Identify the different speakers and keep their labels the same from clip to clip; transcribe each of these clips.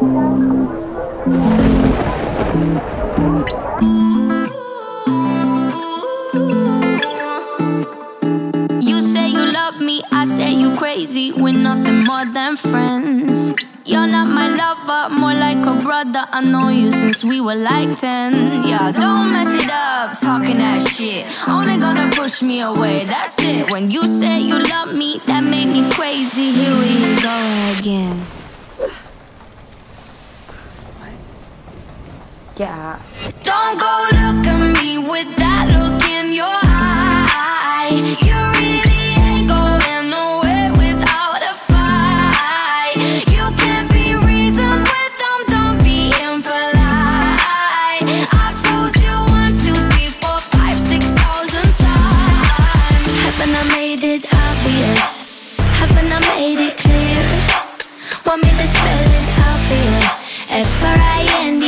Speaker 1: You you you're say say love me, I crazy. We're nothing more than friends. You're not my lover, more like a brother. I know you since we were like 10. Yeah, don't mess it up, talking that shit. Only gonna push me away, that's it. When you say you love me, that made me crazy. Here we go. Yeah. Don't go look at me with that look in your eye. You really ain't going nowhere without a fight. You can not be reasoned with them, don't be impolite. I've told you one, two, three, four, five, six thousand times. Haven't I made it obvious? Haven't I made it clear? Want me to spell it out for you? F-R-I-N-D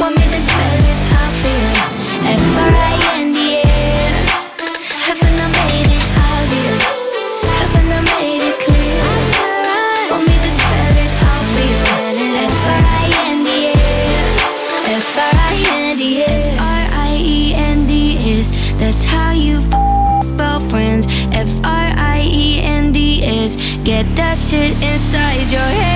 Speaker 1: Want me to it Haven't I made it obvious? Haven't I made it clear? Want me to it That's how you spell friends F-R-I-E-N-D-S Get that shit inside your head